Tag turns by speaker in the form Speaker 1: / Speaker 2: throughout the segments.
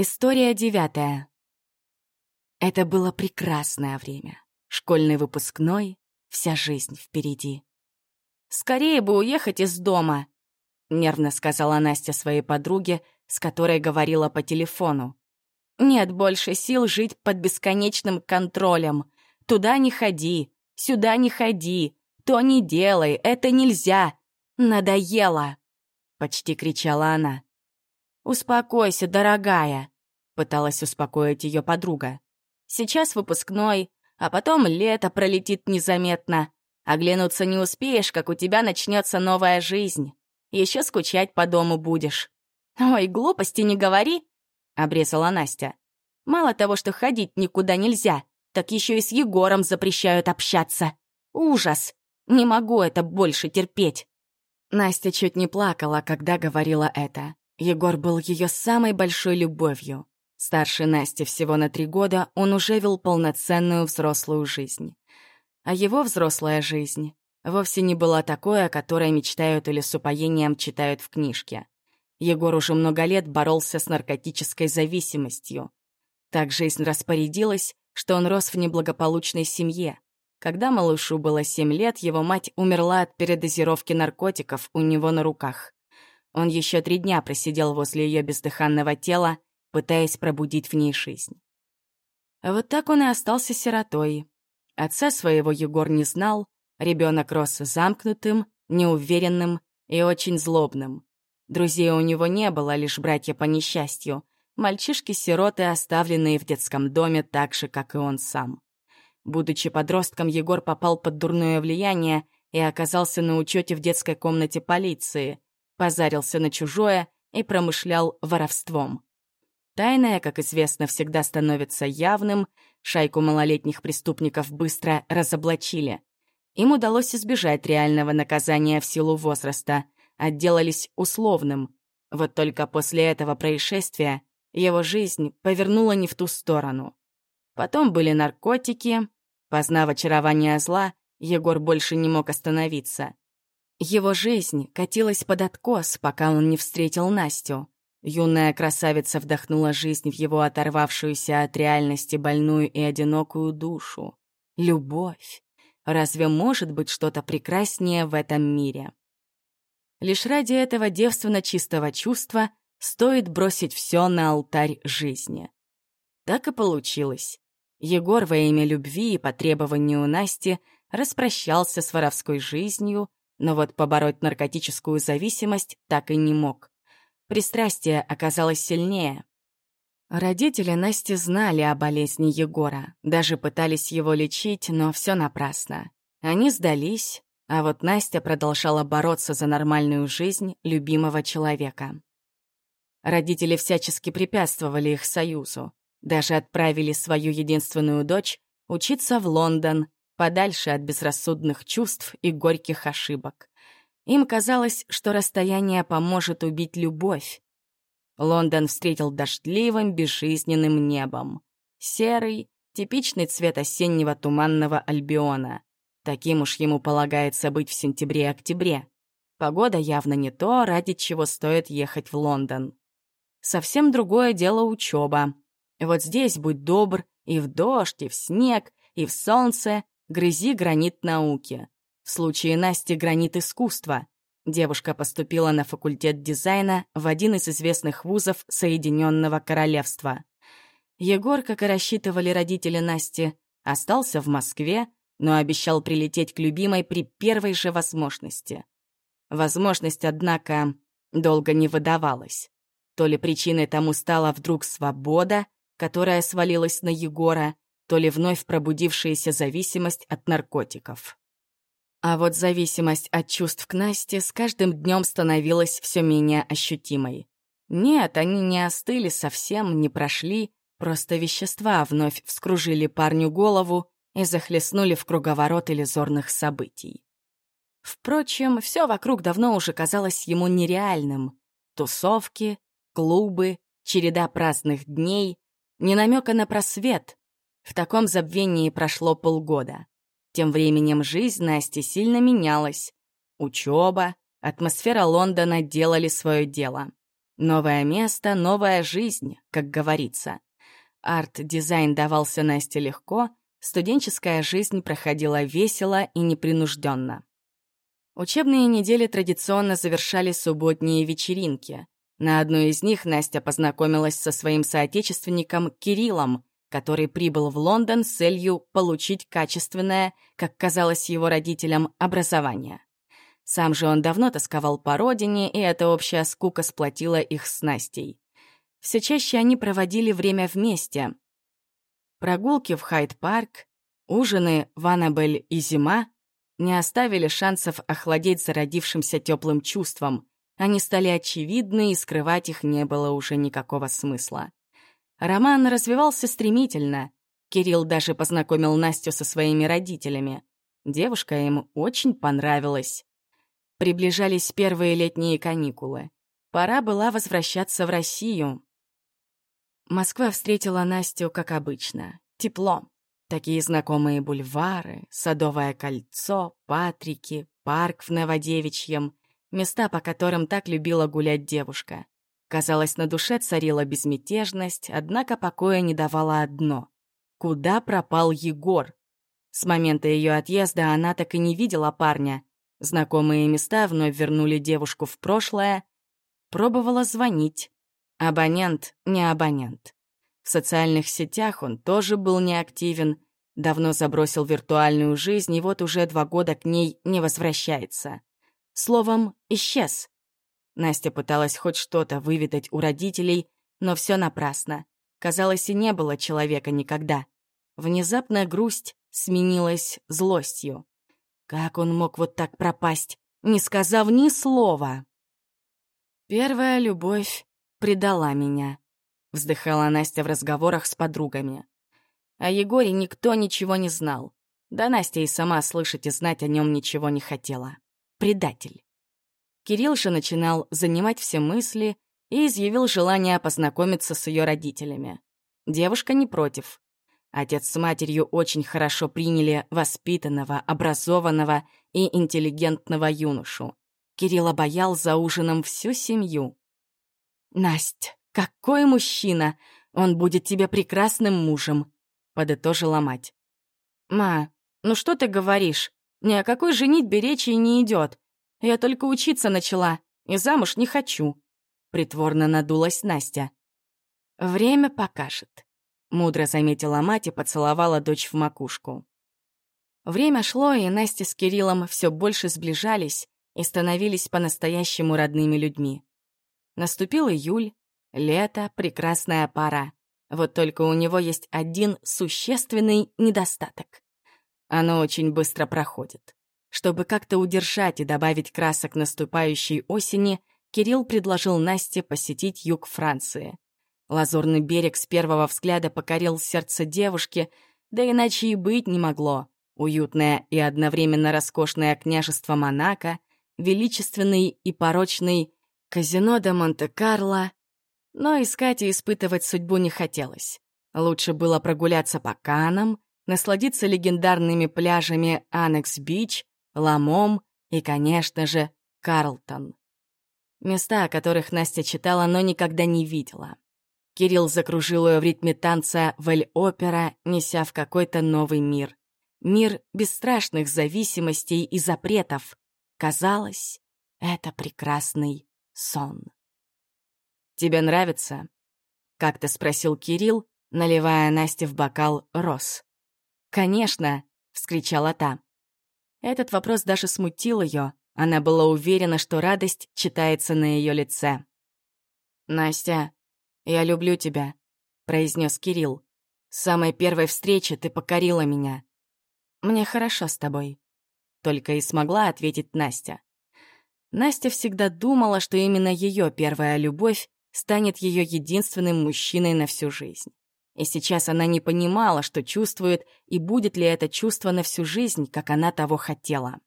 Speaker 1: История девятая. Это было прекрасное время. Школьный выпускной, вся жизнь впереди. «Скорее бы уехать из дома», — нервно сказала Настя своей подруге, с которой говорила по телефону. «Нет больше сил жить под бесконечным контролем. Туда не ходи, сюда не ходи, то не делай, это нельзя. Надоело!» — почти кричала она. «Успокойся, дорогая», — пыталась успокоить ее подруга. «Сейчас выпускной, а потом лето пролетит незаметно. Оглянуться не успеешь, как у тебя начнется новая жизнь. Еще скучать по дому будешь». «Ой, глупости не говори», — обрезала Настя. «Мало того, что ходить никуда нельзя, так еще и с Егором запрещают общаться. Ужас! Не могу это больше терпеть». Настя чуть не плакала, когда говорила это. Егор был ее самой большой любовью. Старше Насти всего на три года, он уже вел полноценную взрослую жизнь. А его взрослая жизнь вовсе не была такой, о которой мечтают или с упоением читают в книжке. Егор уже много лет боролся с наркотической зависимостью. Так жизнь распорядилась, что он рос в неблагополучной семье. Когда малышу было семь лет, его мать умерла от передозировки наркотиков у него на руках. Он еще три дня просидел возле ее бездыханного тела, пытаясь пробудить в ней жизнь. Вот так он и остался сиротой. Отца своего Егор не знал, ребенок рос замкнутым, неуверенным и очень злобным. Друзей у него не было, лишь братья по несчастью, мальчишки-сироты, оставленные в детском доме так же, как и он сам. Будучи подростком, Егор попал под дурное влияние и оказался на учете в детской комнате полиции, позарился на чужое и промышлял воровством. Тайное, как известно, всегда становится явным, шайку малолетних преступников быстро разоблачили. Им удалось избежать реального наказания в силу возраста, отделались условным. Вот только после этого происшествия его жизнь повернула не в ту сторону. Потом были наркотики. Познав очарование зла, Егор больше не мог остановиться. Его жизнь катилась под откос, пока он не встретил Настю. Юная красавица вдохнула жизнь в его оторвавшуюся от реальности больную и одинокую душу. Любовь. Разве может быть что-то прекраснее в этом мире? Лишь ради этого девственно чистого чувства стоит бросить все на алтарь жизни. Так и получилось. Егор во имя любви и по требованию Насти распрощался с воровской жизнью, но вот побороть наркотическую зависимость так и не мог. Пристрастие оказалось сильнее. Родители Насти знали о болезни Егора, даже пытались его лечить, но все напрасно. Они сдались, а вот Настя продолжала бороться за нормальную жизнь любимого человека. Родители всячески препятствовали их союзу, даже отправили свою единственную дочь учиться в Лондон, подальше от безрассудных чувств и горьких ошибок. Им казалось, что расстояние поможет убить любовь. Лондон встретил дождливым, безжизненным небом. Серый, типичный цвет осеннего туманного Альбиона. Таким уж ему полагается быть в сентябре-октябре. Погода явно не то, ради чего стоит ехать в Лондон. Совсем другое дело учеба. Вот здесь будь добр и в дождь, и в снег, и в солнце, Грызи гранит науки. В случае Насти гранит искусства. Девушка поступила на факультет дизайна в один из известных вузов Соединенного Королевства. Егор, как и рассчитывали родители Насти, остался в Москве, но обещал прилететь к любимой при первой же возможности. Возможность, однако, долго не выдавалась. То ли причиной тому стала вдруг свобода, которая свалилась на Егора, то ли вновь пробудившаяся зависимость от наркотиков. А вот зависимость от чувств к Насте с каждым днем становилась все менее ощутимой. Нет, они не остыли совсем, не прошли, просто вещества вновь вскружили парню голову и захлестнули в круговорот иллюзорных событий. Впрочем, все вокруг давно уже казалось ему нереальным. Тусовки, клубы, череда праздных дней, не намека на просвет, в таком забвении прошло полгода. Тем временем жизнь Насти сильно менялась. Учеба, атмосфера Лондона делали свое дело. Новое место, новая жизнь, как говорится. Арт-дизайн давался Насте легко, студенческая жизнь проходила весело и непринужденно. Учебные недели традиционно завершали субботние вечеринки. На одной из них Настя познакомилась со своим соотечественником Кириллом, который прибыл в Лондон с целью получить качественное, как казалось его родителям, образование. Сам же он давно тосковал по родине, и эта общая скука сплотила их с Настей. Все чаще они проводили время вместе. Прогулки в Хайд-парк, ужины в Аннабель и зима не оставили шансов охладеть зародившимся теплым чувством. Они стали очевидны, и скрывать их не было уже никакого смысла. Роман развивался стремительно. Кирилл даже познакомил Настю со своими родителями. Девушка им очень понравилась. Приближались первые летние каникулы. Пора была возвращаться в Россию. Москва встретила Настю, как обычно. Тепло. Такие знакомые бульвары, Садовое кольцо, Патрики, парк в Новодевичьем, места, по которым так любила гулять девушка. Казалось, на душе царила безмятежность, однако покоя не давало одно. Куда пропал Егор? С момента ее отъезда она так и не видела парня. Знакомые места вновь вернули девушку в прошлое. Пробовала звонить. Абонент не абонент. В социальных сетях он тоже был неактивен, давно забросил виртуальную жизнь и вот уже два года к ней не возвращается. Словом, исчез. Настя пыталась хоть что-то выведать у родителей, но все напрасно. Казалось, и не было человека никогда. Внезапно грусть сменилась злостью. Как он мог вот так пропасть, не сказав ни слова? Первая любовь предала меня. — вздыхала Настя в разговорах с подругами. О Егоре никто ничего не знал. Да Настя и сама слышать и знать о нем ничего не хотела. Предатель. Кирилл же начинал занимать все мысли и изъявил желание познакомиться с ее родителями. Девушка не против. Отец с матерью очень хорошо приняли воспитанного, образованного и интеллигентного юношу. Кирилл обаял за ужином всю семью. «Насть, «Какой мужчина! Он будет тебе прекрасным мужем!» — подытожила мать. «Ма, ну что ты говоришь? Ни о какой женитьбе речи не идет. Я только учиться начала, и замуж не хочу», — притворно надулась Настя. «Время покажет», — мудро заметила мать и поцеловала дочь в макушку. Время шло, и Настя с Кириллом все больше сближались и становились по-настоящему родными людьми. Наступил июль, Лето — прекрасная пора. Вот только у него есть один существенный недостаток. Оно очень быстро проходит. Чтобы как-то удержать и добавить красок наступающей осени, Кирилл предложил Насте посетить юг Франции. Лазурный берег с первого взгляда покорил сердце девушки, да иначе и быть не могло. Уютное и одновременно роскошное княжество Монако, величественный и порочный казино де Монте-Карло, но искать и испытывать судьбу не хотелось. Лучше было прогуляться по Канам, насладиться легендарными пляжами Анекс-Бич, Ламом и, конечно же, Карлтон. Места, о которых Настя читала, но никогда не видела. Кирилл закружил ее в ритме танца в Эль-Опера, неся в какой-то новый мир. Мир бесстрашных зависимостей и запретов. Казалось, это прекрасный сон. «Тебе нравится?» — как-то спросил Кирилл, наливая Насте в бокал роз. «Конечно!» — вскричала та. Этот вопрос даже смутил ее. Она была уверена, что радость читается на ее лице. «Настя, я люблю тебя», — произнес Кирилл. «С самой первой встречи ты покорила меня». «Мне хорошо с тобой», — только и смогла ответить Настя. Настя всегда думала, что именно ее первая любовь станет ее единственным мужчиной на всю жизнь. И сейчас она не понимала, что чувствует, и будет ли это чувство на всю жизнь, как она того хотела.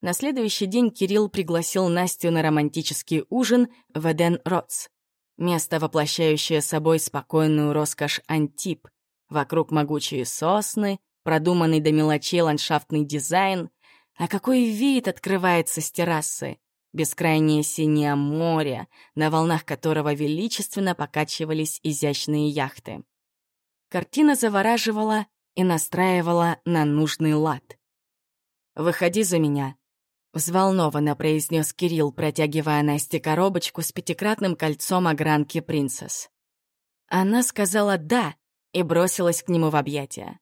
Speaker 1: На следующий день Кирилл пригласил Настю на романтический ужин в Эден Ротс. Место, воплощающее собой спокойную роскошь Антип. Вокруг могучие сосны, продуманный до мелочей ландшафтный дизайн. А какой вид открывается с террасы! Бескрайнее синее море, на волнах которого величественно покачивались изящные яхты. Картина завораживала и настраивала на нужный лад. «Выходи за меня», — взволнованно произнес Кирилл, протягивая Насте коробочку с пятикратным кольцом огранки «Принцесс». Она сказала «да» и бросилась к нему в объятия.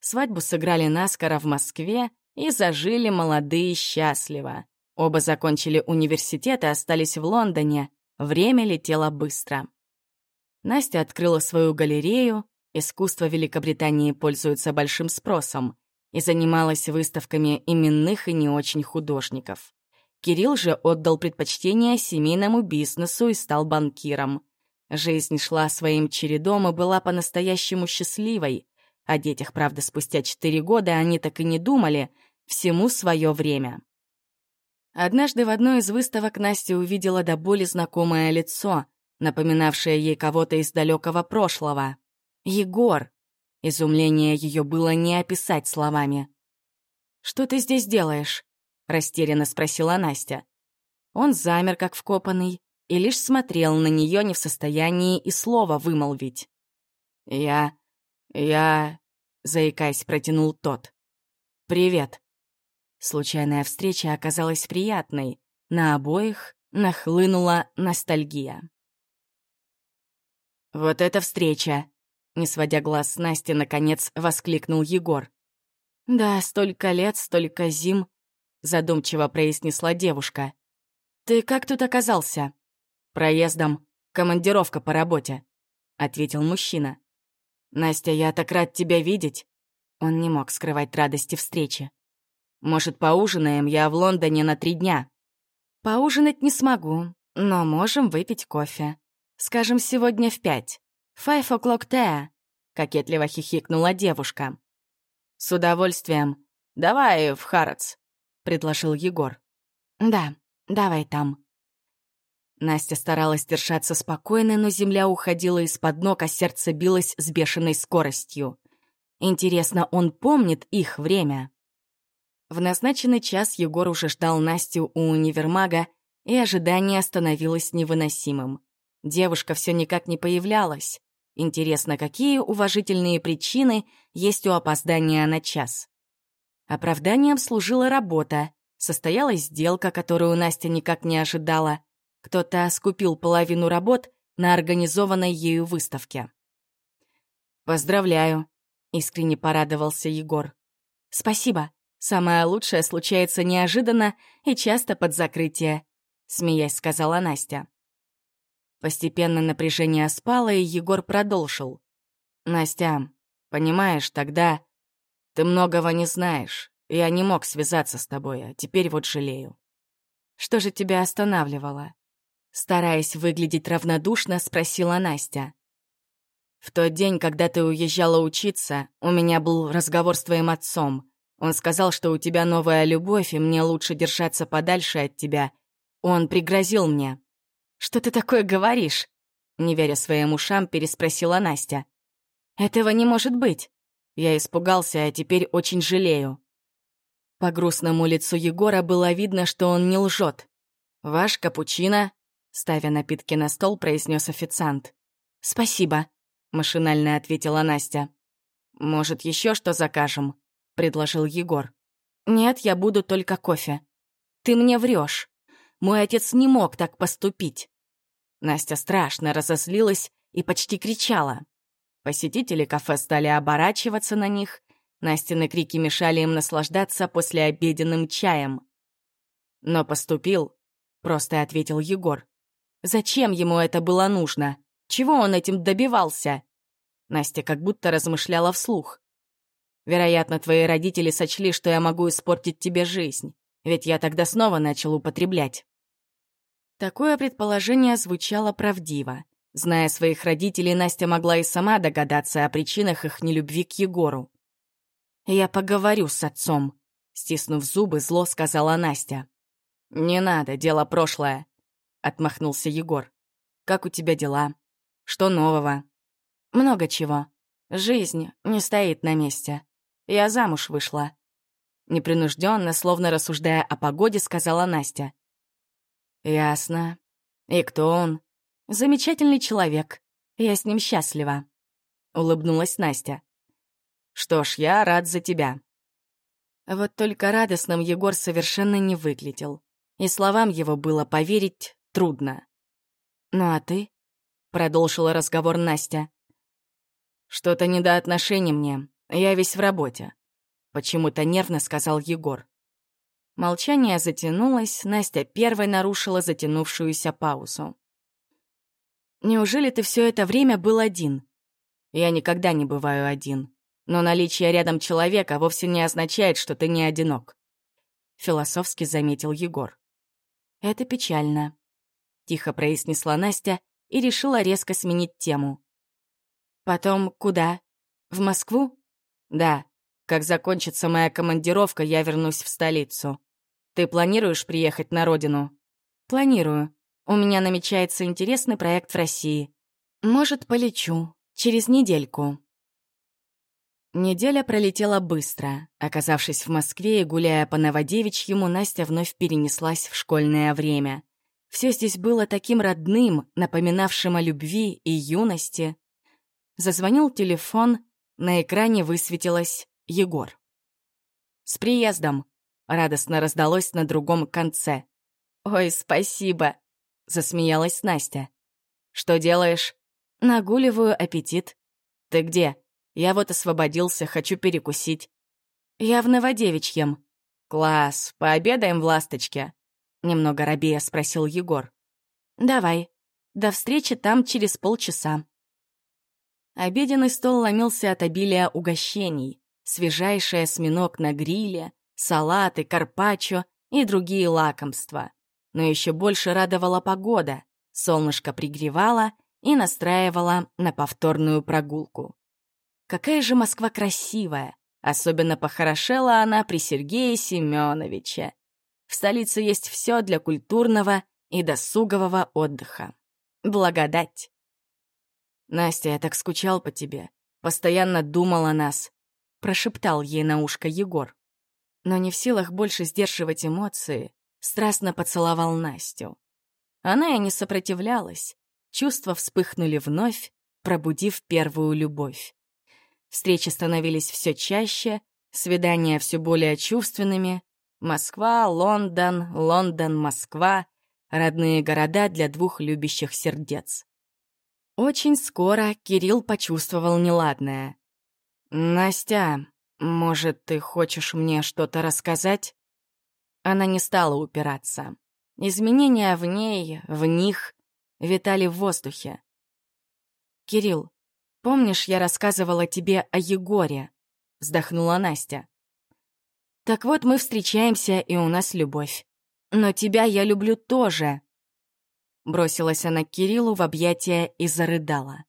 Speaker 1: Свадьбу сыграли наскоро в Москве и зажили молодые счастливо. Оба закончили университет и остались в Лондоне. Время летело быстро. Настя открыла свою галерею, искусство Великобритании пользуется большим спросом, и занималась выставками именных и не очень художников. Кирилл же отдал предпочтение семейному бизнесу и стал банкиром. Жизнь шла своим чередом и была по-настоящему счастливой. О детях, правда, спустя четыре года они так и не думали, всему свое время. Однажды в одной из выставок Настя увидела до боли знакомое лицо, напоминавшее ей кого-то из далекого прошлого. Егор. Изумление ее было не описать словами. «Что ты здесь делаешь?» — растерянно спросила Настя. Он замер, как вкопанный, и лишь смотрел на нее не в состоянии и слова вымолвить. «Я... я...» — заикаясь, протянул тот. «Привет». Случайная встреча оказалась приятной. На обоих нахлынула ностальгия. «Вот эта встреча!» Не сводя глаз с Насти, наконец воскликнул Егор. «Да, столько лет, столько зим», — задумчиво произнесла девушка. «Ты как тут оказался?» «Проездом. Командировка по работе», — ответил мужчина. «Настя, я так рад тебя видеть». Он не мог скрывать радости встречи. Может, поужинаем? Я в Лондоне на три дня». «Поужинать не смогу, но можем выпить кофе. Скажем, сегодня в пять. Five o'clock tea», — кокетливо хихикнула девушка. «С удовольствием. Давай в Харатс», — предложил Егор. «Да, давай там». Настя старалась держаться спокойно, но земля уходила из-под ног, а сердце билось с бешеной скоростью. Интересно, он помнит их время? В назначенный час Егор уже ждал Настю у универмага, и ожидание становилось невыносимым. Девушка все никак не появлялась. Интересно, какие уважительные причины есть у опоздания на час? Оправданием служила работа. Состоялась сделка, которую Настя никак не ожидала. Кто-то скупил половину работ на организованной ею выставке. «Поздравляю», — искренне порадовался Егор. «Спасибо. Самое лучшее случается неожиданно и часто под закрытие», — смеясь сказала Настя. Постепенно напряжение спало, и Егор продолжил. «Настя, понимаешь, тогда ты многого не знаешь. Я не мог связаться с тобой, а теперь вот жалею». «Что же тебя останавливало?» Стараясь выглядеть равнодушно, спросила Настя. «В тот день, когда ты уезжала учиться, у меня был разговор с твоим отцом. Он сказал, что у тебя новая любовь, и мне лучше держаться подальше от тебя. Он пригрозил мне. «Что ты такое говоришь?» Не веря своим ушам, переспросила Настя. «Этого не может быть. Я испугался, а теперь очень жалею». По грустному лицу Егора было видно, что он не лжет. «Ваш капучино?» Ставя напитки на стол, произнес официант. «Спасибо», — машинально ответила Настя. «Может, еще что закажем?» — предложил Егор. «Нет, я буду только кофе». «Ты мне врешь. Мой отец не мог так поступить». Настя страшно разозлилась и почти кричала. Посетители кафе стали оборачиваться на них. Настины крики мешали им наслаждаться послеобеденным чаем. «Но поступил», — просто ответил Егор. «Зачем ему это было нужно? Чего он этим добивался?» Настя как будто размышляла вслух. Вероятно, твои родители сочли, что я могу испортить тебе жизнь, ведь я тогда снова начал употреблять. Такое предположение звучало правдиво. Зная своих родителей, Настя могла и сама догадаться о причинах их нелюбви к Егору. «Я поговорю с отцом», — стиснув зубы, зло сказала Настя. «Не надо, дело прошлое», — отмахнулся Егор. «Как у тебя дела? Что нового?» «Много чего. Жизнь не стоит на месте. Я замуж вышла. Непринужденно, словно рассуждая о погоде, сказала Настя. «Ясно. И кто он?» «Замечательный человек. Я с ним счастлива», — улыбнулась Настя. «Что ж, я рад за тебя». Вот только радостным Егор совершенно не выглядел, и словам его было поверить трудно. «Ну а ты?» — продолжила разговор Настя. «Что-то не до отношений мне. Я весь в работе», — почему-то нервно сказал Егор. Молчание затянулось, Настя первой нарушила затянувшуюся паузу. «Неужели ты все это время был один?» «Я никогда не бываю один. Но наличие рядом человека вовсе не означает, что ты не одинок», — философски заметил Егор. «Это печально», — тихо произнесла Настя и решила резко сменить тему. «Потом куда? В Москву?» «Да. Как закончится моя командировка, я вернусь в столицу. Ты планируешь приехать на родину?» «Планирую. У меня намечается интересный проект в России. Может, полечу. Через недельку». Неделя пролетела быстро. Оказавшись в Москве и гуляя по Новодевичьему, Настя вновь перенеслась в школьное время. Все здесь было таким родным, напоминавшим о любви и юности. Зазвонил телефон, на экране высветилось «Егор». «С приездом!» — радостно раздалось на другом конце. «Ой, спасибо!» — засмеялась Настя. «Что делаешь?» «Нагуливаю аппетит». «Ты где?» «Я вот освободился, хочу перекусить». «Я в Новодевичьем». «Класс, пообедаем в «Ласточке»?» Немного робея спросил Егор. «Давай. До встречи там через полчаса». Обеденный стол ломился от обилия угощений. Свежайший осьминог на гриле, салаты, карпаччо и другие лакомства. Но еще больше радовала погода. Солнышко пригревало и настраивало на повторную прогулку. Какая же Москва красивая! Особенно похорошела она при Сергее Семеновиче. В столице есть все для культурного и досугового отдыха. Благодать! «Настя, я так скучал по тебе. Постоянно думал о нас», — прошептал ей на ушко Егор. Но не в силах больше сдерживать эмоции, страстно поцеловал Настю. Она и не сопротивлялась. Чувства вспыхнули вновь, пробудив первую любовь. Встречи становились все чаще, свидания все более чувственными. Москва, Лондон, Лондон, Москва — родные города для двух любящих сердец. Очень скоро Кирилл почувствовал неладное. «Настя, может, ты хочешь мне что-то рассказать?» Она не стала упираться. Изменения в ней, в них витали в воздухе. «Кирилл, помнишь, я рассказывала тебе о Егоре?» — вздохнула Настя. «Так вот, мы встречаемся, и у нас любовь. Но тебя я люблю тоже. Бросилась она к Кириллу в объятия и зарыдала.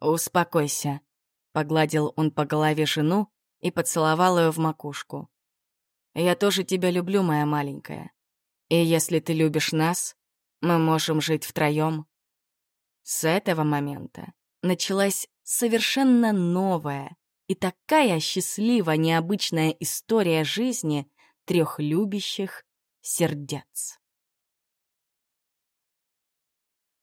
Speaker 1: «Успокойся», — погладил он по голове жену и поцеловал ее в макушку. «Я тоже тебя люблю, моя маленькая. И если ты любишь нас, мы можем жить втроем». С этого момента началась совершенно новая и такая счастливая, необычная история жизни трех любящих сердец.